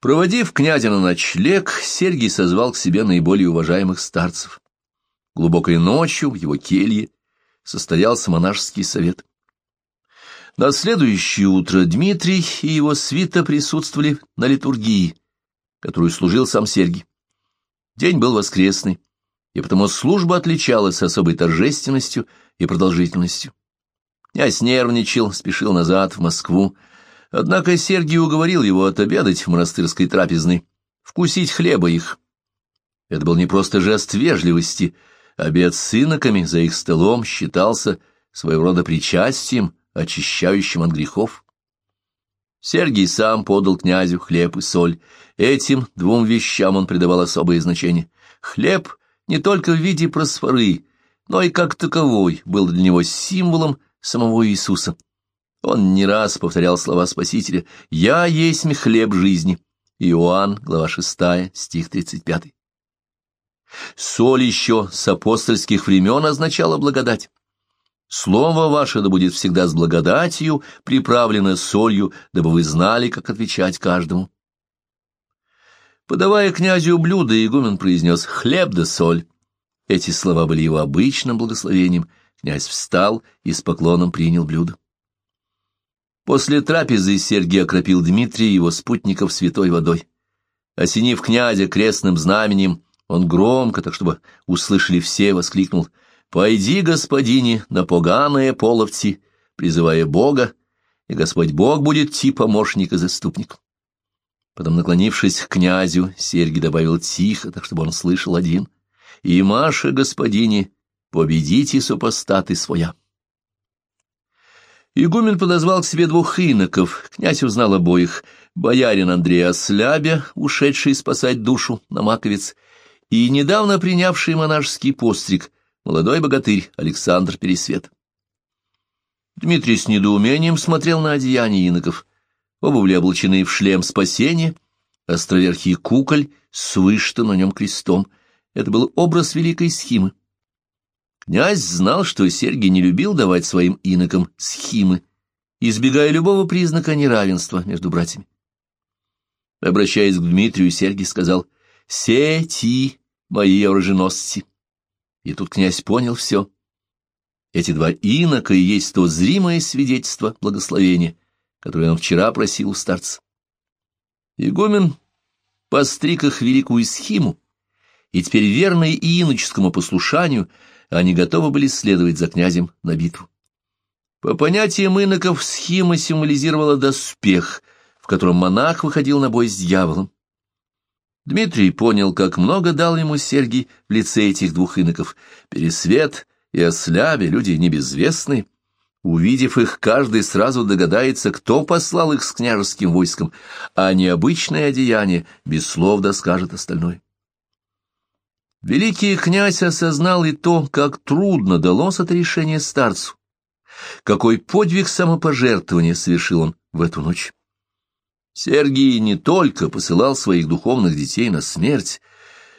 Проводив князя на ночлег, Сергий созвал к себе наиболее уважаемых старцев. Глубокой ночью в его келье состоялся монашеский совет. На следующее утро Дмитрий и его свита присутствовали на литургии, которую служил сам Сергий. День был воскресный, и потому служба отличалась особой торжественностью и продолжительностью. Князь нервничал, спешил назад, в Москву, однако Сергий уговорил его отобедать в монастырской трапезной, вкусить хлеба их. Это был не просто жест вежливости, обед с иноками за их столом считался своего рода причастием, очищающим от грехов. Сергий сам подал князю хлеб и соль. Этим двум вещам он придавал особое значение. Хлеб не только в виде просфоры, но и как таковой был для него символом самого Иисуса. Он не раз повторял слова Спасителя «Я есть хлеб жизни». Иоанн, глава 6, стих 35. Соль еще с апостольских времен означала благодать. Слово ваше да будет всегда с благодатью, приправлено солью, дабы вы знали, как отвечать каждому. Подавая князю блюдо, игумен произнес «хлеб да соль». Эти слова были его обычным благословением. Князь встал и с поклоном принял блюдо. После трапезы Сергий окропил Дмитрия и его спутников святой водой. Осенив князя крестным знаменем, он громко, так чтобы услышали все, воскликнул — «Пойди, господине, на поганые половцы, призывая Бога, и Господь Бог будет ти помощник и заступник». Потом, наклонившись к князю, Сергий добавил тихо, так чтобы он слышал один, «И Маша, господине, победите супостаты своя». Игумен подозвал к себе двух иноков, князь узнал обоих, боярин Андрей Ослябя, ушедший спасать душу на Маковец, и недавно принявший монашеский постриг, молодой богатырь Александр Пересвет. Дмитрий с недоумением смотрел на одеяния иноков. Оба были облачены в шлем спасения, островерхий куколь с вышто на нем крестом. Это был образ великой схимы. Князь знал, что Сергий не любил давать своим инокам схимы, избегая любого признака неравенства между братьями. Обращаясь к Дмитрию, Сергий сказал «Сети, мои оруженосцы». И тут князь понял все. Эти два инока и есть то зримое свидетельство благословения, которое он вчера просил у старца. Игумен постриг их великую схиму, и теперь верные иноческому послушанию они готовы были следовать за князем на битву. По понятиям иноков схема символизировала доспех, в котором монах выходил на бой с дьяволом. Дмитрий понял, как много дал ему Сергий в лице этих двух иноков. Пересвет и Ослябе — люди небезвестные. Увидев их, каждый сразу догадается, кто послал их с княжеским войском, а необычное одеяние без слов доскажет остальное. Великий князь осознал и то, как трудно далось это решение старцу, какой подвиг самопожертвования совершил он в эту ночь. Сергий не только посылал своих духовных детей на смерть,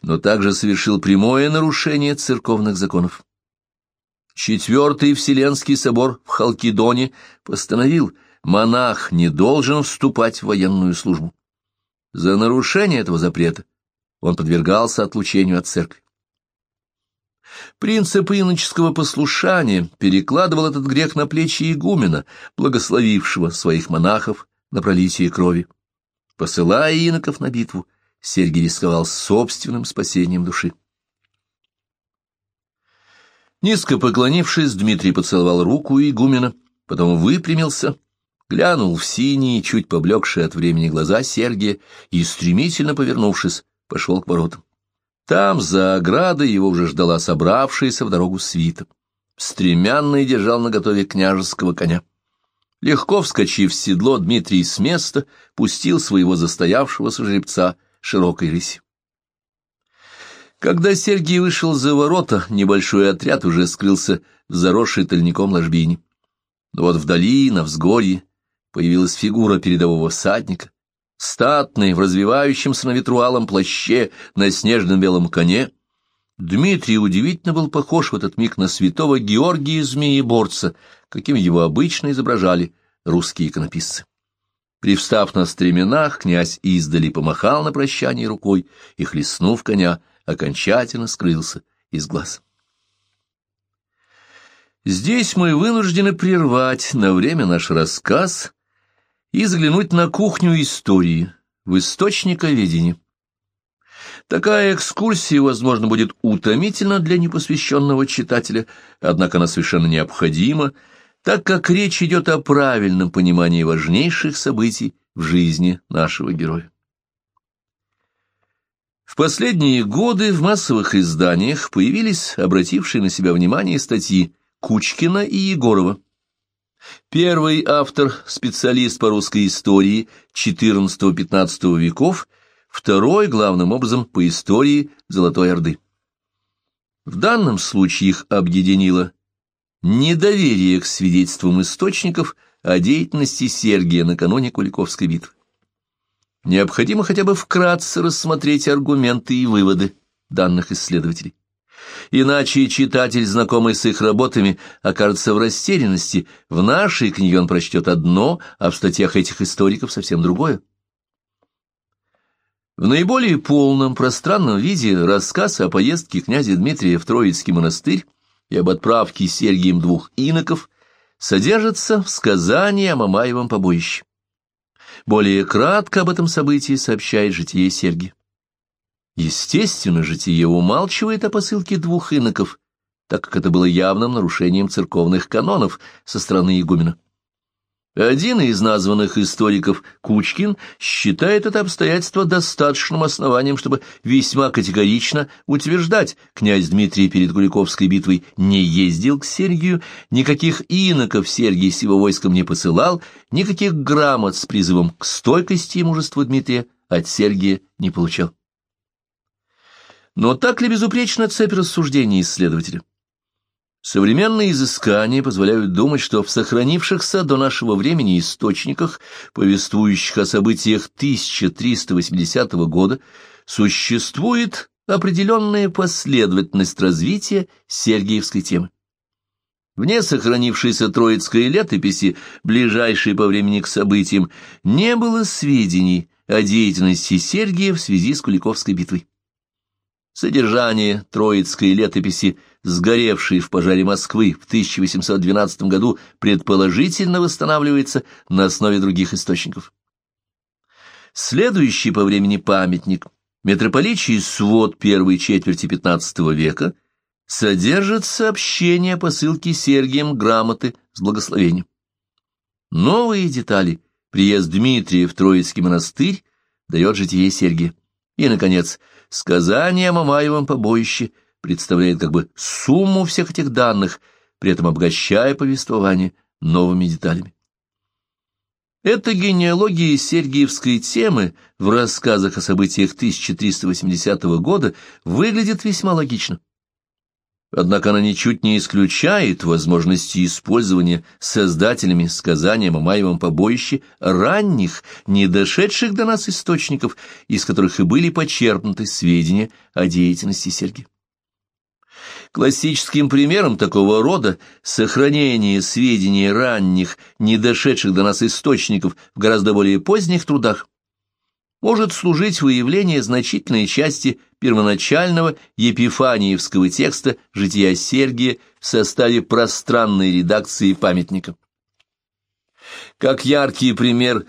но также совершил прямое нарушение церковных законов. Четвертый Вселенский собор в Халкидоне постановил, монах не должен вступать в военную службу. За нарушение этого запрета он подвергался отлучению от церкви. Принцип иноческого послушания перекладывал этот грех на плечи игумена, благословившего своих монахов на пролитие крови. Посылая иноков на битву, Сергий рисковал собственным спасением души. Низко поклонившись, Дмитрий поцеловал руку игумена, потом выпрямился, глянул в синие, чуть поблекшие от времени глаза Сергия и, стремительно повернувшись, пошел к воротам. Там, за оградой, его уже ждала собравшаяся в дорогу свита. Стремянный держал наготове княжеского коня. Легко вскочив в седло, Дмитрий с места пустил своего застоявшегося жеребца широкой рысью. Когда Сергий вышел за ворота, небольшой отряд уже скрылся в заросшей тальником ложбине. Но вот вдали, на взгорье, появилась фигура передового всадника, статный, в развивающемся на ветру плаще, на снежном белом коне. Дмитрий удивительно был похож в этот миг на святого Георгия Змееборца, каким его обычно изображали русские иконописцы. Привстав на стременах, князь издали помахал на прощание рукой и, хлестнув коня, окончательно скрылся из глаз. Здесь мы вынуждены прервать на время наш рассказ и взглянуть на кухню истории, в источниковедении. Такая экскурсия, возможно, будет утомительна для непосвященного читателя, однако она совершенно необходима, так как речь идет о правильном понимании важнейших событий в жизни нашего героя. В последние годы в массовых изданиях появились обратившие на себя внимание статьи Кучкина и Егорова. Первый автор, специалист по русской истории XIV-XV веков, второй, главным образом, по истории Золотой Орды. В данном случае их объединило недоверие к свидетельствам источников о деятельности Сергия накануне Куликовской битвы. Необходимо хотя бы вкратце рассмотреть аргументы и выводы данных исследователей. Иначе читатель, знакомый с их работами, окажется в растерянности. В нашей книге он прочтет одно, а в статьях этих историков совсем другое. В наиболее полном пространном виде рассказ о поездке князя Дмитрия в Троицкий монастырь и об отправке Сергием двух иноков содержится в сказании о Мамаевом побоище. Более кратко об этом событии сообщает житие Сергия. Естественно, житие умалчивает о посылке двух иноков, так как это было явным нарушением церковных канонов со стороны игумена. Один из названных историков, Кучкин, считает это обстоятельство достаточным основанием, чтобы весьма категорично утверждать, князь Дмитрий перед Куликовской битвой не ездил к Сергию, никаких иноков Сергий с его войском не посылал, никаких грамот с призывом к стойкости и мужеству Дмитрия от Сергия не получал. Но так ли безупречна цепь рассуждений исследователя? Современные изыскания позволяют думать, что в сохранившихся до нашего времени источниках, повествующих о событиях 1380 года, существует определенная последовательность развития Сергиевской темы. Вне сохранившейся Троицкой летописи, ближайшей по времени к событиям, не было сведений о деятельности Сергия в связи с Куликовской битвой. Содержание Троицкой летописи, сгоревшей в пожаре Москвы в 1812 году, предположительно восстанавливается на основе других источников. Следующий по времени памятник, митрополичий свод первой четверти XV века, содержит сообщение о посылке Сергием грамоты с благословением. Новые детали, приезд Дмитрия в Троицкий монастырь, дает житие Сергия. И, наконец, сказание о Мамаевом побоище представляет как бы сумму всех этих данных, при этом обогащая повествование новыми деталями. Эта генеалогия сергиевской темы в рассказах о событиях 1380 года выглядит весьма логично. Однако она ничуть не исключает возможности использования создателями сказания о Мамаевом побоище ранних, не дошедших до нас источников, из которых и были почерпнуты сведения о деятельности Сергия. Классическим примером такого рода сохранения сведений ранних, не дошедших до нас источников в гораздо более поздних трудах может служить выявление значительной части первоначального епифаниевского текста «Жития Сергия» в составе пространной редакции памятника. Как яркий пример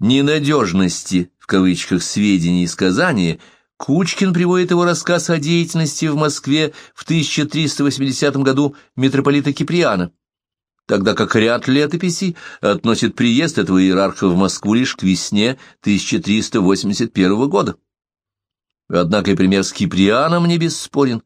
«ненадежности» в кавычках сведений и сказания, Кучкин приводит его рассказ о деятельности в Москве в 1380 году митрополита Киприана тогда как ряд летописей относит приезд этого иерарха в Москву лишь к весне 1381 года. Однако и пример с Киприаном не бесспорен.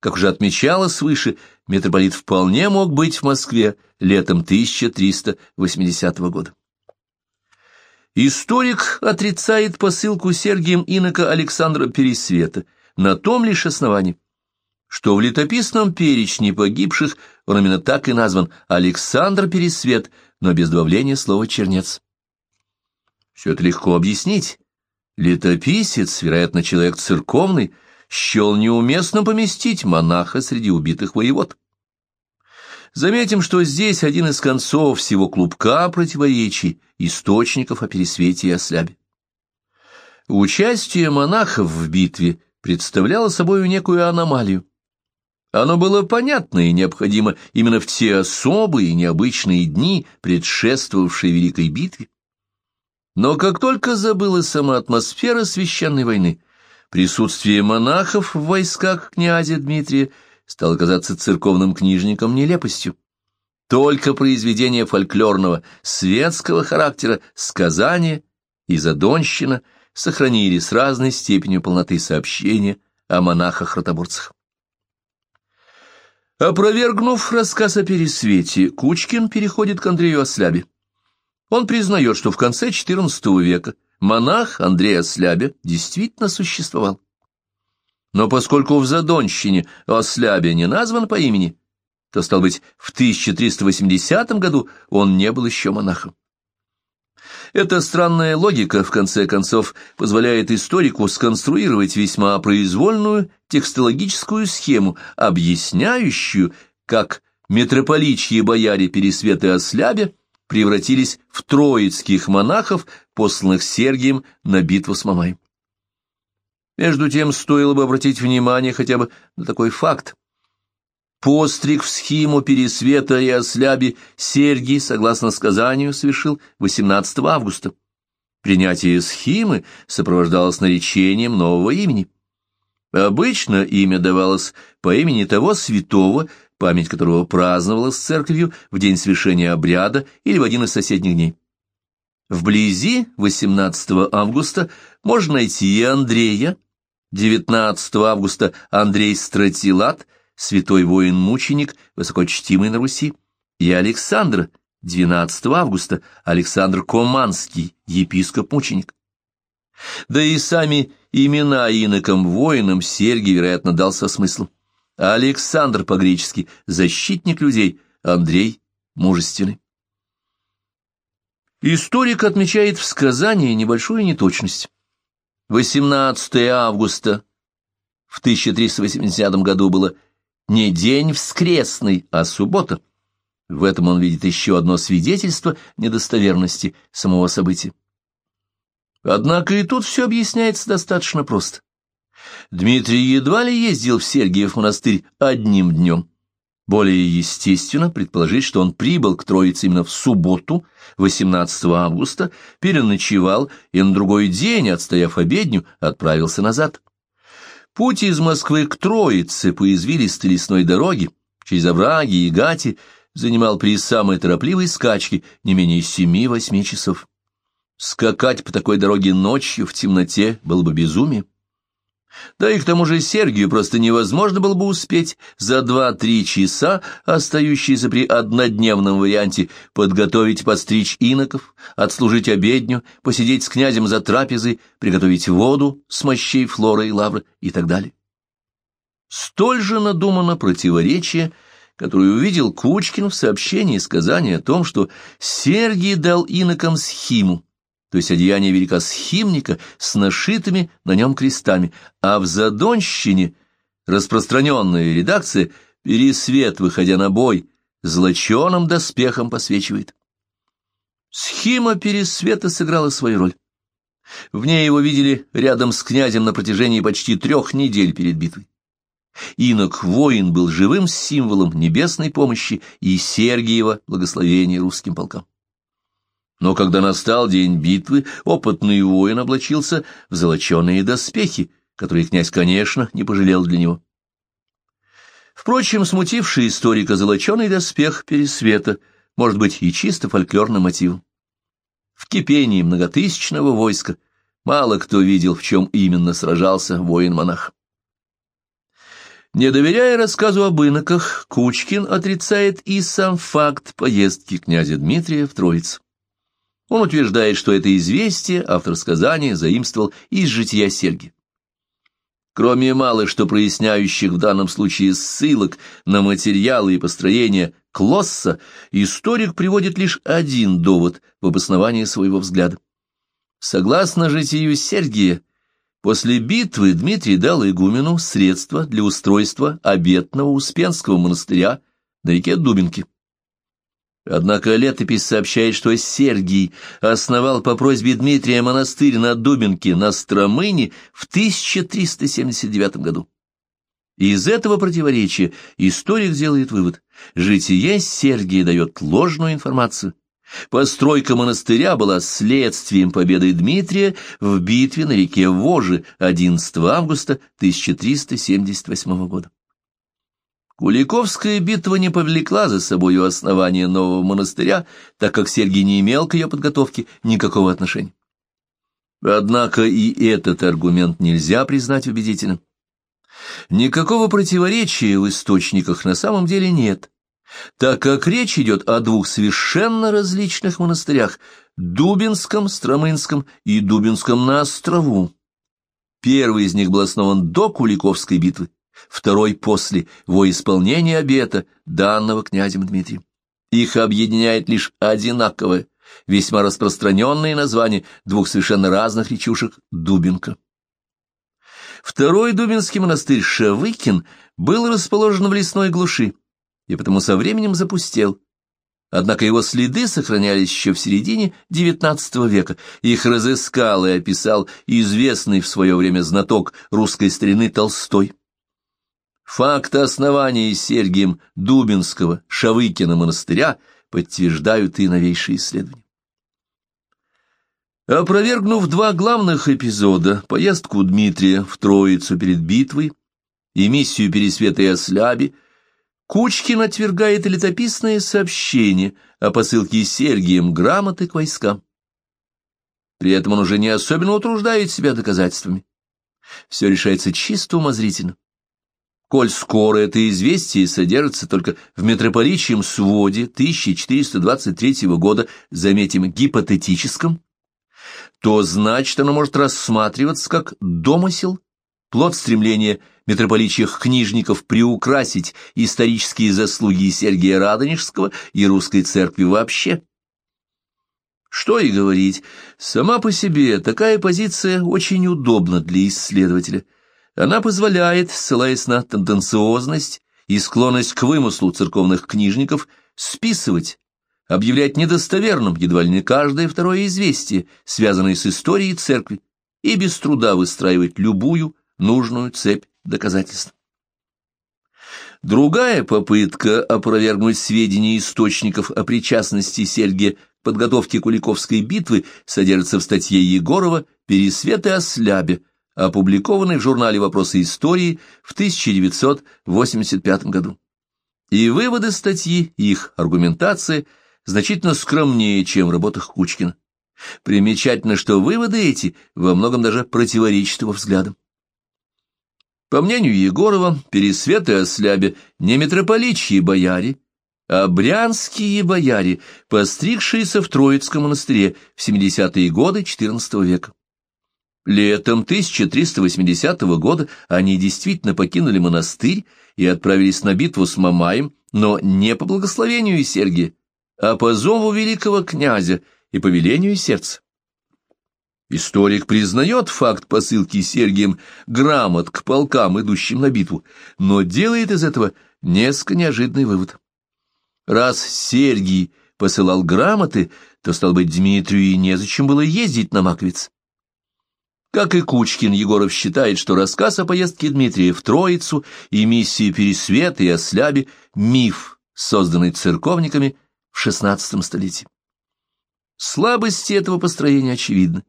Как уже отмечалось выше, митрополит вполне мог быть в Москве летом 1380 года. Историк отрицает посылку Сергием инока Александра Пересвета на том лишь основании, что в летописном перечне погибших он именно так и назван Александр Пересвет, но без добавления слова «чернец». Все это легко объяснить. Летописец, вероятно, человек церковный, счел неуместно поместить монаха среди убитых воевод. Заметим, что здесь один из концов всего клубка противоречий, источников о пересвете и ослябе. Участие монахов в битве представляло собой некую аномалию. Оно было понятно и необходимо именно в те особые необычные дни, предшествовавшие Великой битве. Но как только забылась сама атмосфера священной войны, присутствие монахов в войсках князя Дмитрия стало казаться церковным книжникам нелепостью. Только произведения фольклорного, светского характера, сказания и задонщина сохранили с разной степенью полноты сообщения о монахах-ротоборцах. Опровергнув рассказ о Пересвете, Кучкин переходит к Андрею Ослябе. Он признает, что в конце XIV века монах Андрей Ослябе действительно существовал. Но поскольку в Задонщине Ослябе не назван по имени, то, стал быть, в 1380 году он не был еще монахом. Эта странная логика, в конце концов, позволяет историку сконструировать весьма произвольную текстологическую схему, объясняющую, как митрополичьи бояре Пересвета и Ослябе превратились в троицких монахов, посланных Сергием на битву с Мамаем. Между тем, стоило бы обратить внимание хотя бы на такой факт. Постриг в схиму Пересвета и Осляби Сергий, согласно сказанию, совершил 18 августа. Принятие схимы сопровождалось наречением нового имени. Обычно имя давалось по имени того святого, память которого праздновалась церковью в день совершения обряда или в один из соседних дней. Вблизи 18 августа можно найти и Андрея, 19 августа Андрей Стратилат, святой воин-мученик, высокочтимый на Руси, и Александр, 12 августа Александр Команский, епископ-мученик. Да и сами имена инокам-воинам Сергий, вероятно, дал со смыслом. Александр по-гречески – защитник людей, Андрей – мужественный. Историк отмечает в сказании небольшую неточность. 18 августа в 1380 году было не день воскресный, а суббота. В этом он видит еще одно свидетельство недостоверности самого события. Однако и тут все объясняется достаточно просто. Дмитрий едва ли ездил в Сергиев монастырь одним днем. Более естественно предположить, что он прибыл к Троице именно в субботу, 18 августа, переночевал и на другой день, отстояв обедню, отправился назад. Путь из Москвы к Троице по извилистой лесной дороге, через овраги и гати, занимал при самой торопливой скачке не менее семи-восьми часов. Скакать по такой дороге ночью в темноте было бы безумие. Да и к тому же Сергию просто невозможно было бы успеть за два-три часа, остающиеся при однодневном варианте, подготовить подстричь иноков, отслужить обедню, посидеть с князем за трапезой, приготовить воду с мощей флоры и лавры и так далее. Столь же надумано противоречие, которое увидел Кучкин в сообщении сказания о том, что Сергий дал инокам схиму, то есть одеяние великосхимника с нашитыми на нем крестами, а в Задонщине распространенная редакция «Пересвет, выходя на бой, злоченым доспехом посвечивает». Схима Пересвета сыграла свою роль. В ней его видели рядом с князем на протяжении почти трех недель перед битвой. Инок-воин был живым символом небесной помощи и Сергиева благословения русским полкам. Но когда настал день битвы, опытный воин облачился в золоченые доспехи, которые князь, конечно, не пожалел для него. Впрочем, смутивший историка золоченый доспех Пересвета может быть и чисто фольклорным мотивом. В кипении многотысячного войска мало кто видел, в чем именно сражался воин-монах. Не доверяя рассказу об иноках, Кучкин отрицает и сам факт поездки князя Дмитрия в Троицу. Он утверждает, что это известие автор сказания заимствовал из жития Серги. Кроме мало что проясняющих в данном случае ссылок на материалы и построение Клосса, историк приводит лишь один довод в обосновании своего взгляда. Согласно житию Сергия, после битвы Дмитрий дал игумену средства для устройства обетного Успенского монастыря на реке Дубинки. Однако летопись сообщает, что Сергий основал по просьбе Дмитрия монастырь на Дубинке на Стромыне в 1379 году. Из этого противоречия историк делает вывод. Житие Сергия дает ложную информацию. Постройка монастыря была следствием победы Дмитрия в битве на реке Вожи 11 августа 1378 года. Куликовская битва не повлекла за собою основание нового монастыря, так как Сергий не имел к ее подготовке никакого отношения. Однако и этот аргумент нельзя признать убедительным. Никакого противоречия в источниках на самом деле нет, так как речь идет о двух совершенно различных монастырях – Дубинском, Стромынском и Дубинском на острову. Первый из них был основан до Куликовской битвы, второй после, во исполнение обета, данного князем Дмитрием. Их объединяет лишь одинаковое, весьма распространенное название двух совершенно разных речушек – Дубинка. Второй Дубинский монастырь Шавыкин был расположен в лесной глуши и потому со временем запустел. Однако его следы сохранялись еще в середине XIX века. Их разыскал и описал известный в свое время знаток русской старины Толстой. Факт основания Сергием Дубинского Шавыкина монастыря подтверждают и новейшие исследования. Опровергнув два главных эпизода, поездку Дмитрия в Троицу перед битвой и миссию Пересвета и Осляби, Кучкин отвергает летописное сообщение о посылке Сергием грамоты к войскам. При этом он уже не особенно утруждает себя доказательствами. Все решается чисто умозрительно. Коль скоро это известие содержится только в митрополичьем своде 1423 года, заметим, гипотетическом, то значит оно может рассматриваться как домысел, плод стремления митрополичьих книжников приукрасить исторические заслуги Сергия Радонежского и русской церкви вообще. Что и говорить, сама по себе такая позиция очень удобна для исследователя. Она позволяет, ссылаясь на тенденциозность и склонность к вымыслу церковных книжников, списывать объявлять недостоверным едва ли не каждое второе известие, связанное с историей церкви, и без труда выстраивать любую нужную цепь доказательств. Другая попытка опровергнуть сведения источников о причастности Сергия к подготовке Куликовской битвы содержится в статье Егорова «Пересветы о слябе», опубликованной в журнале «Вопросы истории» в 1985 году. И выводы статьи, их аргументация – значительно скромнее, чем в работах Кучкина. Примечательно, что выводы эти во многом даже противоречат его взглядам. По мнению Егорова, пересветы о слябе не митрополичьи бояре, а брянские бояре, постригшиеся в Троицком монастыре в 70-е годы XIV века. Летом 1380 года они действительно покинули монастырь и отправились на битву с Мамаем, но не по благословению Сергия, а по зову великого князя и по велению сердца. Историк признает факт посылки Сергием грамот к полкам, идущим на битву, но делает из этого несколько неожиданный вывод. Раз Сергий посылал грамоты, то, стал быть, Дмитрию и незачем было ездить на Маковец. Как и Кучкин, Егоров считает, что рассказ о поездке Дмитрия в Троицу и миссии Пересвета и Ослябе — миф, созданный церковниками в XVI столетии. Слабости этого построения очевидны.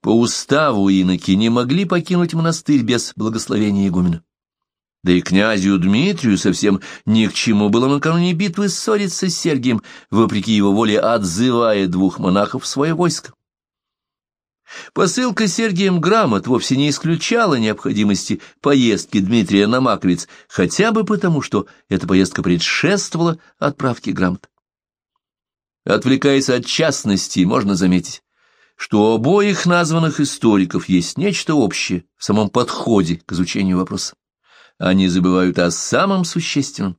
По уставу иноки не могли покинуть монастырь без благословения игумена. Да и князю Дмитрию совсем ни к чему было накануне битвы ссориться с Сергием, вопреки его воле отзывая двух монахов в свое войско. Посылка Сергием грамот вовсе не исключала необходимости поездки Дмитрия на Маковец, хотя бы потому, что эта поездка предшествовала отправке грамот. Отвлекаясь от частностей, можно заметить, что у обоих названных историков есть нечто общее в самом подходе к изучению вопроса. Они забывают о самом существенном,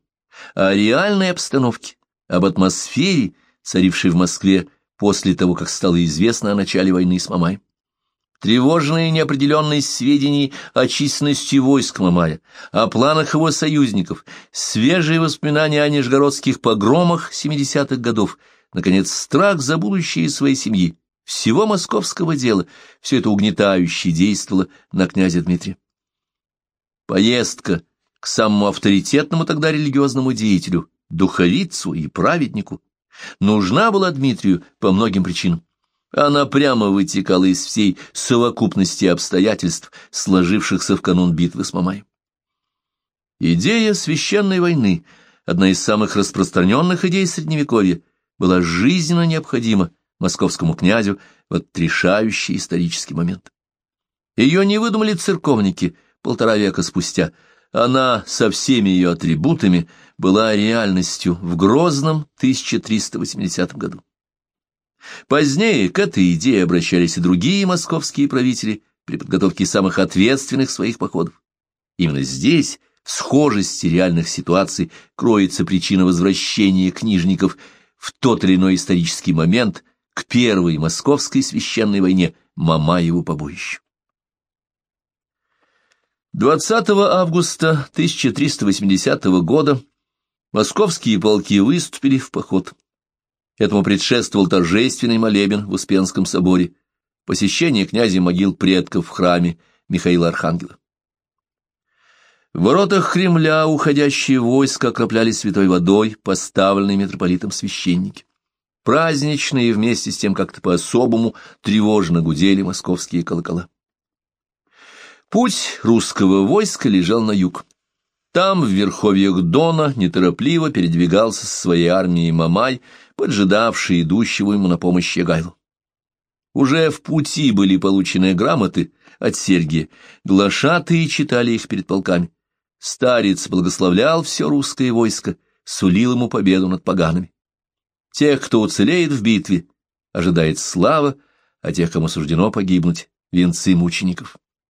о реальной обстановке, об атмосфере, царившей в Москве после того, как стало известно о начале войны с Мамаем. Тревожные неопределенные сведения о численности войск Мамая, о планах его союзников, свежие воспоминания о нижегородских погромах 70-х годов, наконец, страх за будущее своей семьи, всего московского дела, все это угнетающе действовало на князя Дмитрия. Поездка к самому авторитетному тогда религиозному деятелю, духовицу и праведнику, нужна была Дмитрию по многим причинам. Она прямо вытекала из всей совокупности обстоятельств, сложившихся в канун битвы с Мамаем. Идея священной войны, одна из самых распространенных идей Средневековья, была жизненно необходима московскому князю в этот решающий исторический момент. Ее не выдумали церковники полтора века спустя, она со всеми ее атрибутами была реальностью в грозном 1380 году. Позднее к этой идее обращались и другие московские правители при подготовке самых ответственных своих походов. Именно здесь, в схожести реальных ситуаций, кроется причина возвращения книжников в тот или иной исторический момент к первой московской священной войне Мамаеву побоищу. 20 августа 1380 года московские полки выступили в поход. Этому предшествовал торжественный молебен в Успенском соборе, посещение князя могил предков в храме Михаила Архангела. В воротах Кремля уходящие войска окропляли святой водой, поставленные митрополитом священники. Праздничные вместе с тем как-то по-особому тревожно гудели московские колокола. Путь русского войска лежал на юг. Там, в верховьях Дона, неторопливо передвигался со своей армией Мамай, поджидавший идущего ему на помощь Ягайлу. Уже в пути были получены грамоты от Сергия, глашатые читали их перед полками. Старец благословлял все русское войско, сулил ему победу над погаными. Тех, кто уцелеет в битве, ожидает слава, а тех, кому суждено погибнуть, венцы мучеников.